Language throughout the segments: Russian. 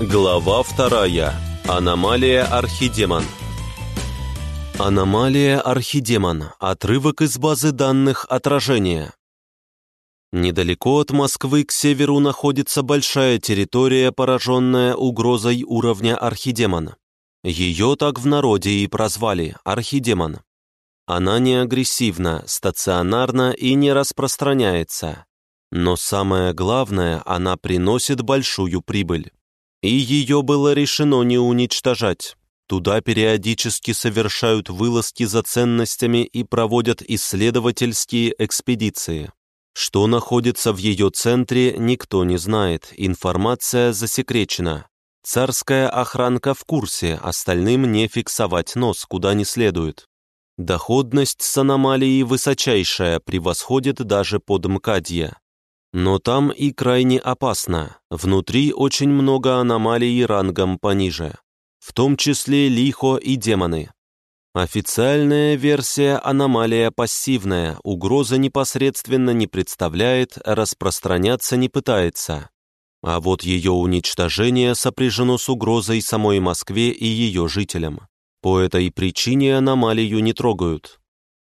Глава вторая. Аномалия Архидемон. Аномалия Архидемон. Отрывок из базы данных отражения. Недалеко от Москвы к северу находится большая территория, пораженная угрозой уровня Архидемон. Ее так в народе и прозвали Архидемон. Она не агрессивна, стационарна и не распространяется. Но самое главное, она приносит большую прибыль. И ее было решено не уничтожать. Туда периодически совершают вылазки за ценностями и проводят исследовательские экспедиции. Что находится в ее центре, никто не знает, информация засекречена. Царская охранка в курсе, остальным не фиксовать нос, куда не следует. Доходность с аномалией высочайшая, превосходит даже под МКАДье. Но там и крайне опасно. Внутри очень много аномалий рангом пониже. В том числе лихо и демоны. Официальная версия аномалия пассивная, угроза непосредственно не представляет, распространяться не пытается. А вот ее уничтожение сопряжено с угрозой самой Москве и ее жителям. По этой причине аномалию не трогают.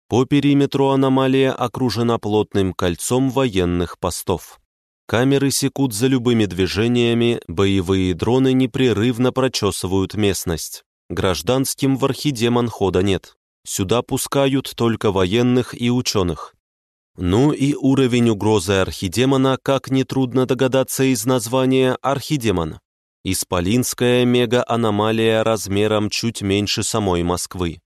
По периметру аномалия окружена плотным кольцом военных постов. Камеры секут за любыми движениями, боевые дроны непрерывно прочесывают местность. Гражданским в архидемон хода нет. Сюда пускают только военных и ученых. Ну и уровень угрозы архидемона, как нетрудно догадаться из названия архидемон. Исполинская мега-аномалия размером чуть меньше самой Москвы.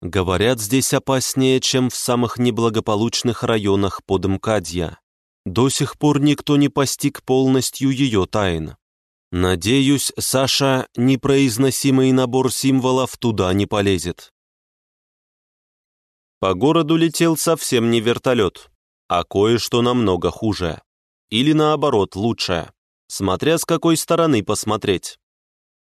Говорят, здесь опаснее, чем в самых неблагополучных районах под МКАДья. До сих пор никто не постиг полностью ее тайн. Надеюсь, Саша непроизносимый набор символов туда не полезет. По городу летел совсем не вертолет, а кое-что намного хуже. Или наоборот, лучше, смотря с какой стороны посмотреть.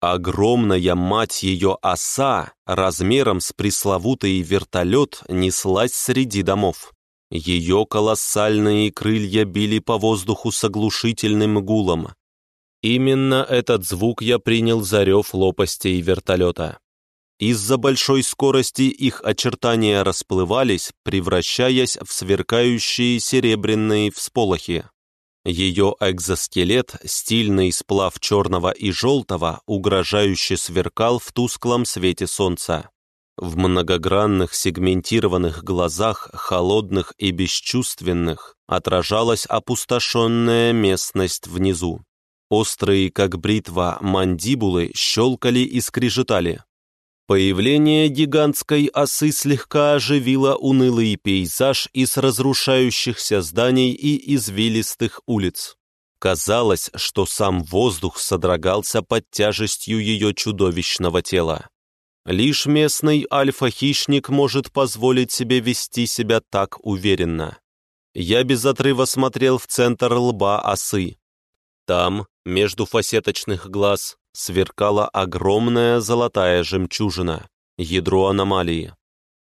Огромная мать ее оса, размером с пресловутый вертолет, неслась среди домов. Ее колоссальные крылья били по воздуху с оглушительным гулом. Именно этот звук я принял за рев лопастей вертолета. Из-за большой скорости их очертания расплывались, превращаясь в сверкающие серебряные всполохи. Ее экзоскелет, стильный сплав черного и желтого, угрожающе сверкал в тусклом свете солнца. В многогранных сегментированных глазах, холодных и бесчувственных, отражалась опустошенная местность внизу. Острые, как бритва, мандибулы щелкали и скрежетали. Появление гигантской осы слегка оживило унылый пейзаж из разрушающихся зданий и извилистых улиц. Казалось, что сам воздух содрогался под тяжестью ее чудовищного тела. Лишь местный альфа-хищник может позволить себе вести себя так уверенно. Я без отрыва смотрел в центр лба осы. Там, между фасеточных глаз, сверкала огромная золотая жемчужина, ядро аномалии.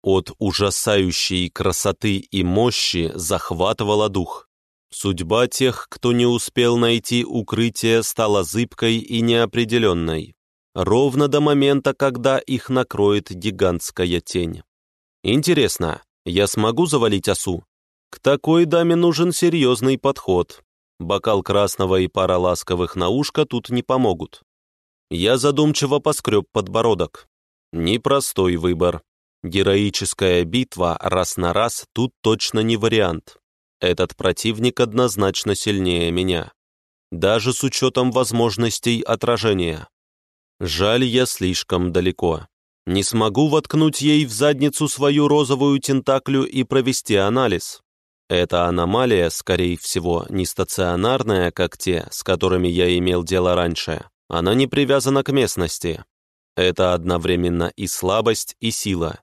От ужасающей красоты и мощи захватывала дух. Судьба тех, кто не успел найти укрытие, стала зыбкой и неопределенной, ровно до момента, когда их накроет гигантская тень. Интересно, я смогу завалить осу? К такой даме нужен серьезный подход. Бокал красного и пара ласковых на ушко тут не помогут. Я задумчиво поскреб подбородок. Непростой выбор. Героическая битва раз на раз тут точно не вариант. Этот противник однозначно сильнее меня. Даже с учетом возможностей отражения. Жаль, я слишком далеко. Не смогу воткнуть ей в задницу свою розовую тентаклю и провести анализ. Эта аномалия, скорее всего, не стационарная, как те, с которыми я имел дело раньше, она не привязана к местности. Это одновременно и слабость, и сила.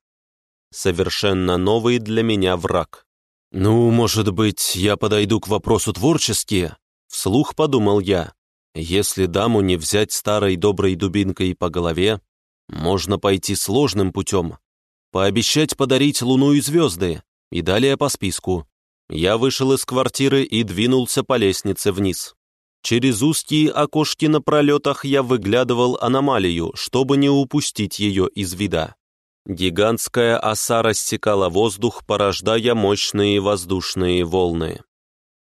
Совершенно новый для меня враг. «Ну, может быть, я подойду к вопросу творчески?» Вслух подумал я. «Если даму не взять старой доброй дубинкой по голове, можно пойти сложным путем. Пообещать подарить луну и звезды, и далее по списку. Я вышел из квартиры и двинулся по лестнице вниз. Через узкие окошки на пролетах я выглядывал аномалию, чтобы не упустить ее из вида. Гигантская оса рассекала воздух, порождая мощные воздушные волны.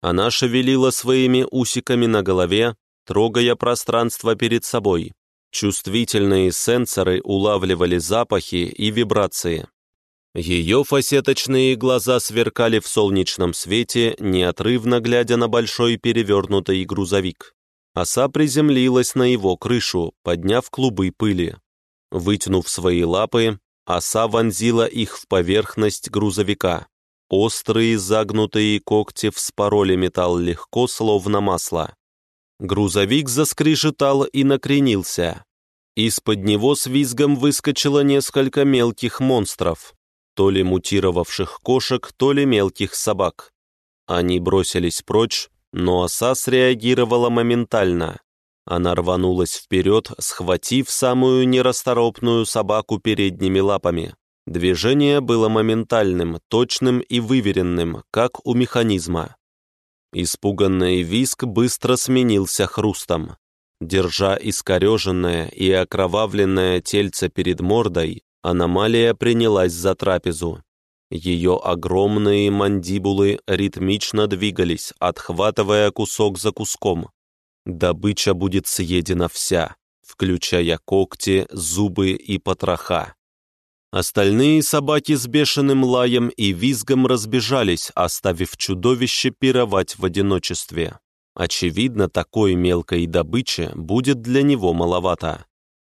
Она шевелила своими усиками на голове, трогая пространство перед собой. Чувствительные сенсоры улавливали запахи и вибрации. Ее фасеточные глаза сверкали в солнечном свете, неотрывно глядя на большой перевернутый грузовик. Оса приземлилась на его крышу, подняв клубы пыли. Вытянув свои лапы, оса вонзила их в поверхность грузовика. Острые загнутые когти вспороли металл легко, словно масло. Грузовик заскрежетал и накренился. Из-под него с визгом выскочило несколько мелких монстров то ли мутировавших кошек, то ли мелких собак. Они бросились прочь, но оса среагировала моментально. Она рванулась вперед, схватив самую нерасторопную собаку передними лапами. Движение было моментальным, точным и выверенным, как у механизма. Испуганный виск быстро сменился хрустом. Держа искореженное и окровавленное тельце перед мордой, Аномалия принялась за трапезу. Ее огромные мандибулы ритмично двигались, отхватывая кусок за куском. Добыча будет съедена вся, включая когти, зубы и потроха. Остальные собаки с бешеным лаем и визгом разбежались, оставив чудовище пировать в одиночестве. Очевидно, такой мелкой добычи будет для него маловато.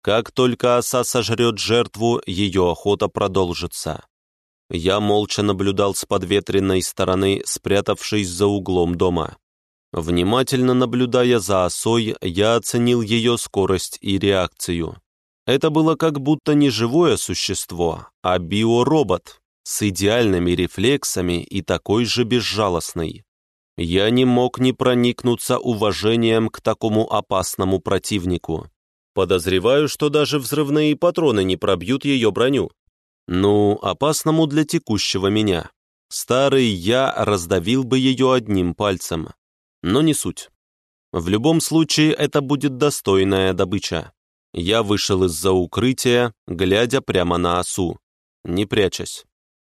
Как только оса сожрет жертву, ее охота продолжится. Я молча наблюдал с подветренной стороны, спрятавшись за углом дома. Внимательно наблюдая за осой, я оценил ее скорость и реакцию. Это было как будто не живое существо, а биоробот с идеальными рефлексами и такой же безжалостный. Я не мог не проникнуться уважением к такому опасному противнику. Подозреваю, что даже взрывные патроны не пробьют ее броню. Ну, опасному для текущего меня. Старый я раздавил бы ее одним пальцем. Но не суть. В любом случае, это будет достойная добыча. Я вышел из-за укрытия, глядя прямо на осу, не прячась.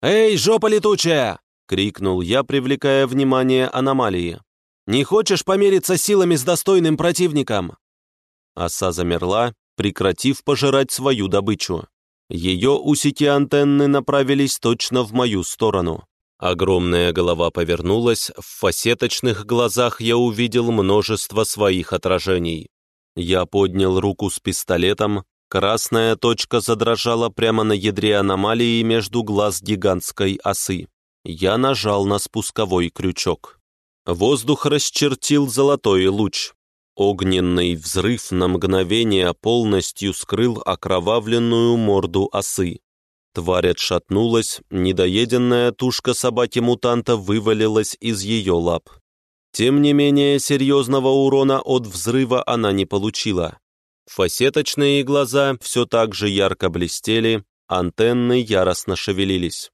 «Эй, жопа летучая!» — крикнул я, привлекая внимание аномалии. «Не хочешь помериться силами с достойным противником?» Оса замерла, прекратив пожирать свою добычу. Ее усики антенны направились точно в мою сторону. Огромная голова повернулась, в фасеточных глазах я увидел множество своих отражений. Я поднял руку с пистолетом, красная точка задрожала прямо на ядре аномалии между глаз гигантской осы. Я нажал на спусковой крючок. Воздух расчертил золотой луч. Огненный взрыв на мгновение полностью скрыл окровавленную морду осы. Тварь отшатнулась, недоеденная тушка собаки-мутанта вывалилась из ее лап. Тем не менее, серьезного урона от взрыва она не получила. Фасеточные глаза все так же ярко блестели, антенны яростно шевелились.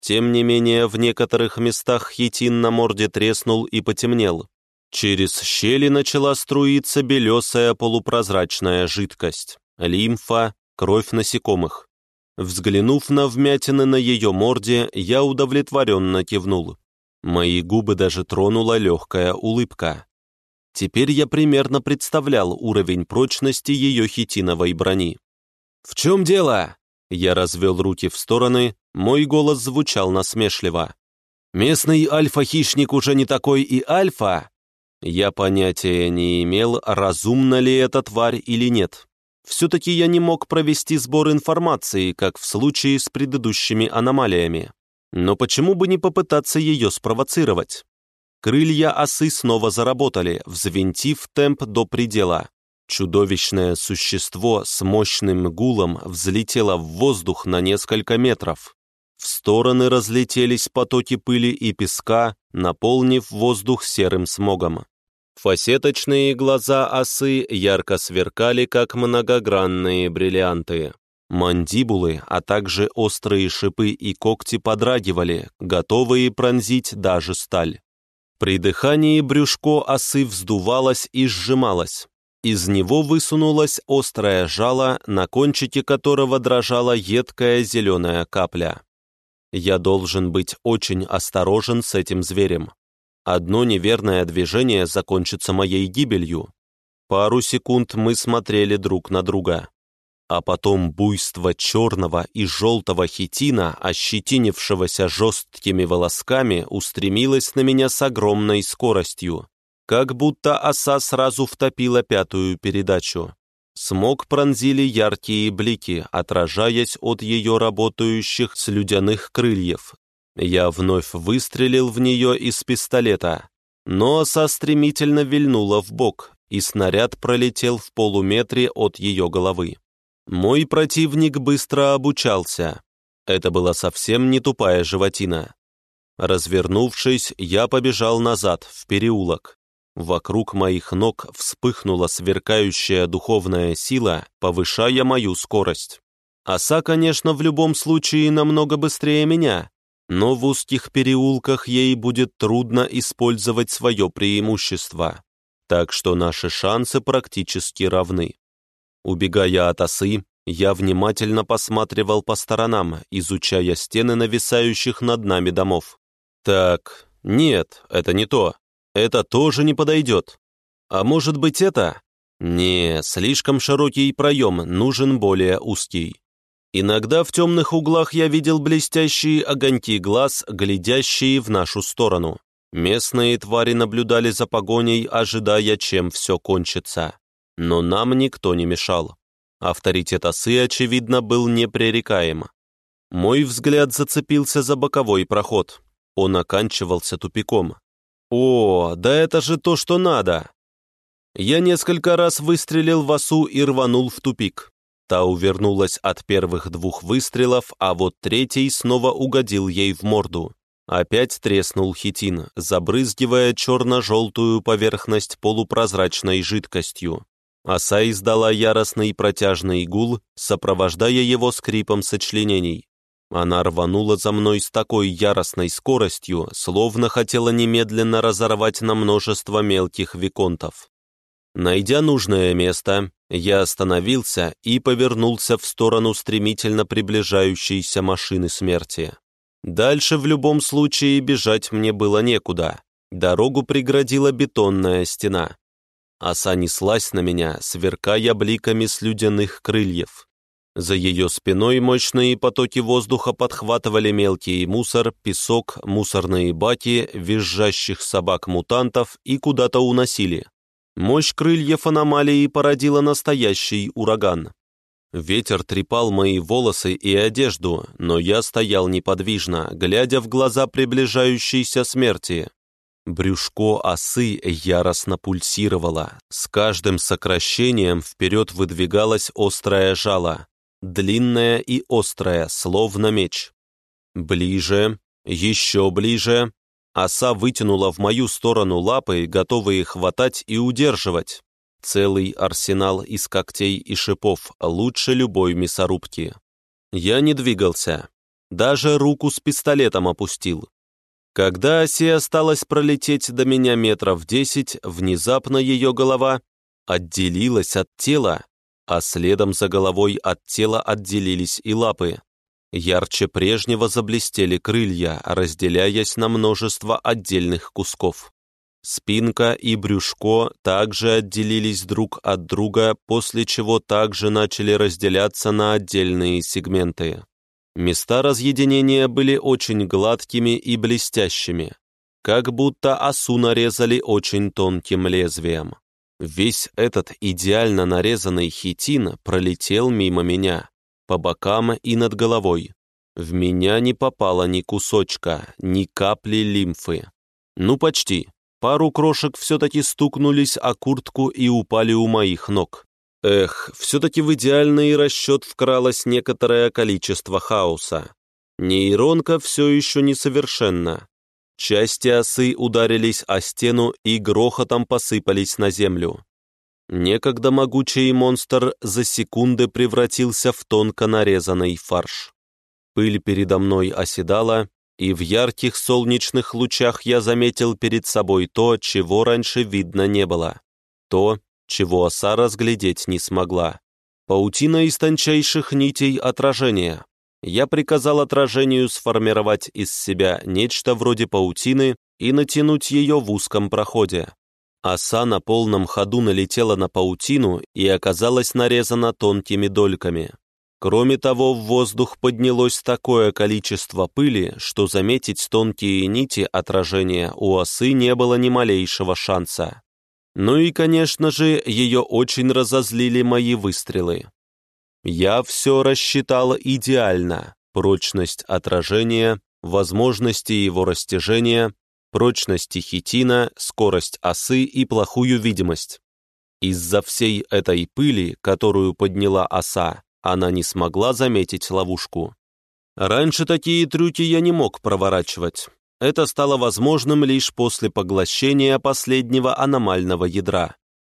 Тем не менее, в некоторых местах хитин на морде треснул и потемнел. Через щели начала струиться белесая полупрозрачная жидкость, лимфа, кровь насекомых. Взглянув на вмятины на ее морде, я удовлетворенно кивнул. Мои губы даже тронула легкая улыбка. Теперь я примерно представлял уровень прочности ее хитиновой брони. «В чем дело?» Я развел руки в стороны, мой голос звучал насмешливо. «Местный альфа-хищник уже не такой и альфа, я понятия не имел, разумна ли эта тварь или нет. Все-таки я не мог провести сбор информации, как в случае с предыдущими аномалиями. Но почему бы не попытаться ее спровоцировать? Крылья осы снова заработали, взвинтив темп до предела. Чудовищное существо с мощным гулом взлетело в воздух на несколько метров. В стороны разлетелись потоки пыли и песка, наполнив воздух серым смогом. Фасеточные глаза осы ярко сверкали, как многогранные бриллианты. Мандибулы, а также острые шипы и когти подрагивали, готовые пронзить даже сталь. При дыхании брюшко осы вздувалось и сжималось. Из него высунулась острая жало, на кончике которого дрожала едкая зеленая капля. Я должен быть очень осторожен с этим зверем. Одно неверное движение закончится моей гибелью. Пару секунд мы смотрели друг на друга. А потом буйство черного и желтого хитина, ощетинившегося жесткими волосками, устремилось на меня с огромной скоростью как будто оса сразу втопила пятую передачу. Смог пронзили яркие блики, отражаясь от ее работающих слюдяных крыльев. Я вновь выстрелил в нее из пистолета, но оса стремительно вильнула в бок, и снаряд пролетел в полуметре от ее головы. Мой противник быстро обучался. Это была совсем не тупая животина. Развернувшись, я побежал назад, в переулок. Вокруг моих ног вспыхнула сверкающая духовная сила, повышая мою скорость. Оса, конечно, в любом случае намного быстрее меня, но в узких переулках ей будет трудно использовать свое преимущество, так что наши шансы практически равны. Убегая от осы, я внимательно посматривал по сторонам, изучая стены нависающих над нами домов. Так, нет, это не то. Это тоже не подойдет. А может быть это? Не, слишком широкий проем, нужен более узкий. Иногда в темных углах я видел блестящие огоньки глаз, глядящие в нашу сторону. Местные твари наблюдали за погоней, ожидая, чем все кончится. Но нам никто не мешал. Авторитет осы, очевидно, был непререкаем. Мой взгляд зацепился за боковой проход. Он оканчивался тупиком. «О, да это же то, что надо!» Я несколько раз выстрелил в осу и рванул в тупик. Та увернулась от первых двух выстрелов, а вот третий снова угодил ей в морду. Опять треснул хитин, забрызгивая черно-желтую поверхность полупрозрачной жидкостью. Оса издала яростный протяжный гул, сопровождая его скрипом сочленений. Она рванула за мной с такой яростной скоростью, словно хотела немедленно разорвать на множество мелких виконтов. Найдя нужное место, я остановился и повернулся в сторону стремительно приближающейся машины смерти. Дальше в любом случае бежать мне было некуда. Дорогу преградила бетонная стена. Оса неслась на меня, сверкая бликами слюдяных крыльев. За ее спиной мощные потоки воздуха подхватывали мелкий мусор, песок, мусорные баки, визжащих собак-мутантов и куда-то уносили. Мощь крыльев аномалии породила настоящий ураган. Ветер трепал мои волосы и одежду, но я стоял неподвижно, глядя в глаза приближающейся смерти. Брюшко осы яростно пульсировало. С каждым сокращением вперед выдвигалось острое жало длинная и острая, словно меч. Ближе, еще ближе. Оса вытянула в мою сторону лапы, готовые хватать и удерживать. Целый арсенал из когтей и шипов, лучше любой мясорубки. Я не двигался, даже руку с пистолетом опустил. Когда осе осталось пролететь до меня метров десять, внезапно ее голова отделилась от тела а следом за головой от тела отделились и лапы. Ярче прежнего заблестели крылья, разделяясь на множество отдельных кусков. Спинка и брюшко также отделились друг от друга, после чего также начали разделяться на отдельные сегменты. Места разъединения были очень гладкими и блестящими, как будто осу нарезали очень тонким лезвием. Весь этот идеально нарезанный хитин пролетел мимо меня, по бокам и над головой. В меня не попало ни кусочка, ни капли лимфы. Ну, почти. Пару крошек все-таки стукнулись о куртку и упали у моих ног. Эх, все-таки в идеальный расчет вкралось некоторое количество хаоса. Нейронка все еще несовершенна. Части осы ударились о стену и грохотом посыпались на землю. Некогда могучий монстр за секунды превратился в тонко нарезанный фарш. Пыль передо мной оседала, и в ярких солнечных лучах я заметил перед собой то, чего раньше видно не было. То, чего оса разглядеть не смогла. Паутина из тончайших нитей отражения. Я приказал отражению сформировать из себя нечто вроде паутины и натянуть ее в узком проходе. Оса на полном ходу налетела на паутину и оказалась нарезана тонкими дольками. Кроме того, в воздух поднялось такое количество пыли, что заметить тонкие нити отражения у осы не было ни малейшего шанса. Ну и, конечно же, ее очень разозлили мои выстрелы. Я все рассчитал идеально. Прочность отражения, возможности его растяжения, прочность хитина, скорость осы и плохую видимость. Из-за всей этой пыли, которую подняла оса, она не смогла заметить ловушку. Раньше такие трюки я не мог проворачивать. Это стало возможным лишь после поглощения последнего аномального ядра.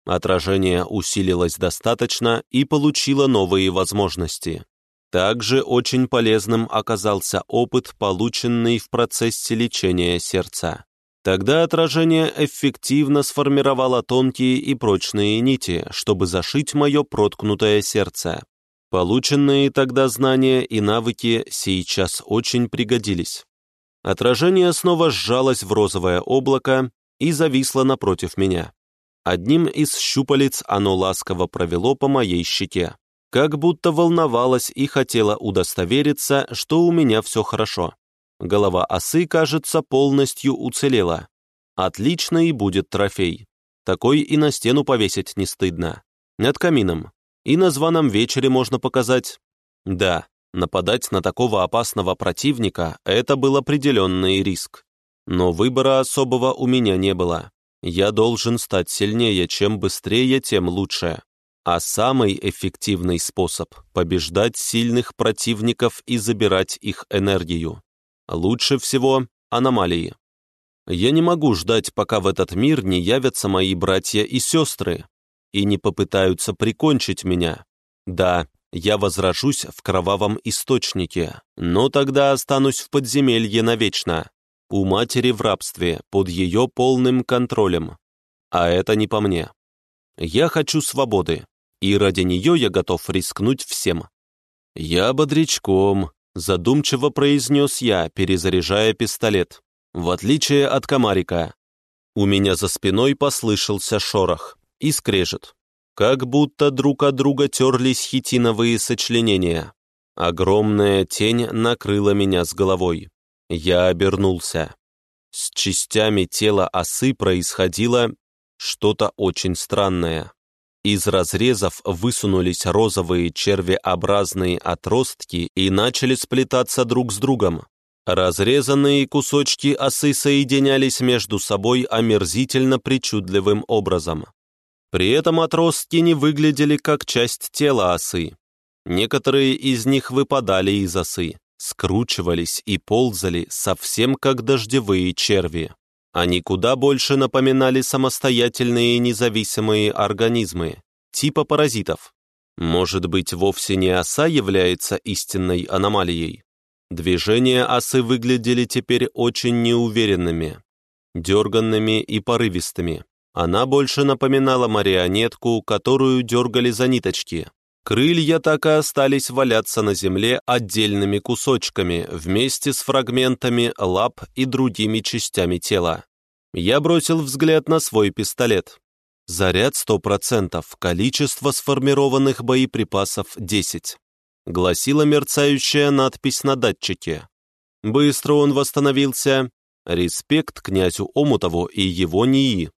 Отражение усилилось достаточно и получило новые возможности. Также очень полезным оказался опыт, полученный в процессе лечения сердца. Тогда отражение эффективно сформировало тонкие и прочные нити, чтобы зашить мое проткнутое сердце. Полученные тогда знания и навыки сейчас очень пригодились. Отражение снова сжалось в розовое облако и зависло напротив меня. Одним из щупалец оно ласково провело по моей щеке, как будто волновалось и хотело удостовериться, что у меня все хорошо. Голова осы, кажется, полностью уцелела. Отлично и будет трофей. Такой и на стену повесить не стыдно. Над камином. И на званом вечере можно показать. Да, нападать на такого опасного противника – это был определенный риск. Но выбора особого у меня не было. Я должен стать сильнее, чем быстрее, тем лучше. А самый эффективный способ – побеждать сильных противников и забирать их энергию. Лучше всего – аномалии. Я не могу ждать, пока в этот мир не явятся мои братья и сестры и не попытаются прикончить меня. Да, я возражусь в кровавом источнике, но тогда останусь в подземелье навечно у матери в рабстве, под ее полным контролем. А это не по мне. Я хочу свободы, и ради нее я готов рискнуть всем. Я бодрячком, задумчиво произнес я, перезаряжая пистолет. В отличие от комарика. У меня за спиной послышался шорох и скрежет. Как будто друг от друга терлись хитиновые сочленения. Огромная тень накрыла меня с головой. Я обернулся. С частями тела осы происходило что-то очень странное. Из разрезов высунулись розовые червеобразные отростки и начали сплетаться друг с другом. Разрезанные кусочки осы соединялись между собой омерзительно причудливым образом. При этом отростки не выглядели как часть тела осы. Некоторые из них выпадали из осы скручивались и ползали совсем как дождевые черви. Они куда больше напоминали самостоятельные независимые организмы, типа паразитов. Может быть, вовсе не оса является истинной аномалией? Движения осы выглядели теперь очень неуверенными, дерганными и порывистыми. Она больше напоминала марионетку, которую дергали за ниточки. Крылья так и остались валяться на земле отдельными кусочками вместе с фрагментами лап и другими частями тела. Я бросил взгляд на свой пистолет. Заряд 100%, количество сформированных боеприпасов 10. Гласила мерцающая надпись на датчике. Быстро он восстановился. Респект князю Омутову и его НИИ.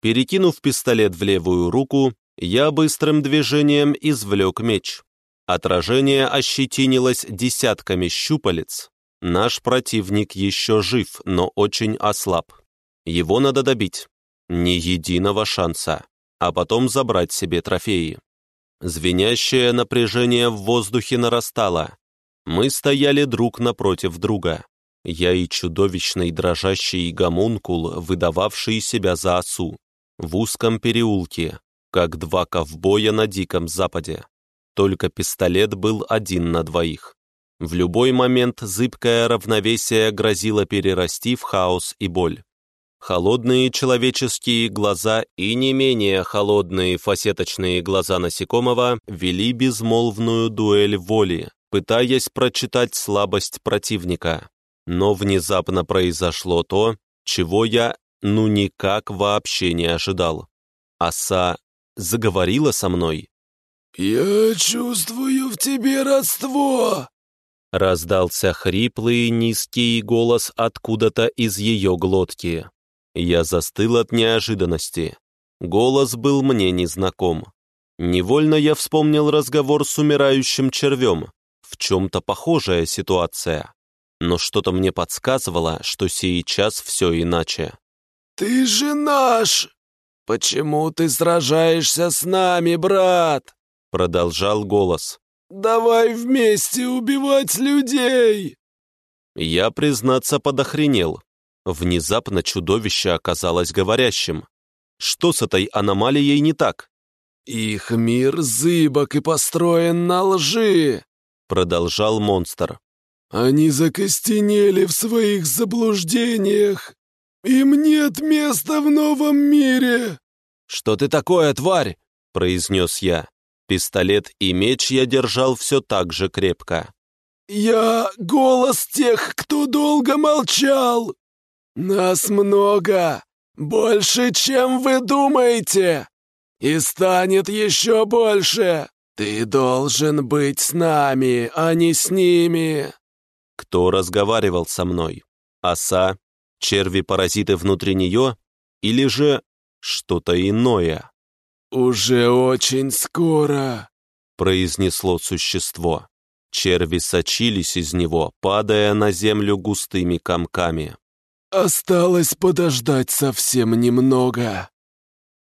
Перекинув пистолет в левую руку, я быстрым движением извлек меч. Отражение ощетинилось десятками щупалец. Наш противник еще жив, но очень ослаб. Его надо добить. Ни единого шанса. А потом забрать себе трофеи. Звенящее напряжение в воздухе нарастало. Мы стояли друг напротив друга. Я и чудовищный дрожащий гомункул, выдававший себя за осу. В узком переулке, как два ковбоя на Диком Западе. Только пистолет был один на двоих. В любой момент зыбкое равновесие грозило перерасти в хаос и боль. Холодные человеческие глаза и не менее холодные фасеточные глаза насекомого вели безмолвную дуэль воли, пытаясь прочитать слабость противника. Но внезапно произошло то, чего я ну никак вообще не ожидал. Оса заговорила со мной. «Я чувствую в тебе родство!» Раздался хриплый низкий голос откуда-то из ее глотки. Я застыл от неожиданности. Голос был мне незнаком. Невольно я вспомнил разговор с умирающим червем. В чем-то похожая ситуация. Но что-то мне подсказывало, что сейчас все иначе. «Ты же наш! Почему ты сражаешься с нами, брат?» Продолжал голос. «Давай вместе убивать людей!» Я, признаться, подохренел. Внезапно чудовище оказалось говорящим. Что с этой аномалией не так? «Их мир зыбок и построен на лжи!» Продолжал монстр. «Они закостенели в своих заблуждениях. Им нет места в новом мире!» «Что ты такое, тварь?» — произнес я. Пистолет и меч я держал все так же крепко. «Я голос тех, кто долго молчал! Нас много, больше, чем вы думаете, и станет еще больше! Ты должен быть с нами, а не с ними!» Кто разговаривал со мной? Оса? Черви-паразиты внутри нее? Или же что-то иное? «Уже очень скоро», — произнесло существо. Черви сочились из него, падая на землю густыми комками. «Осталось подождать совсем немного».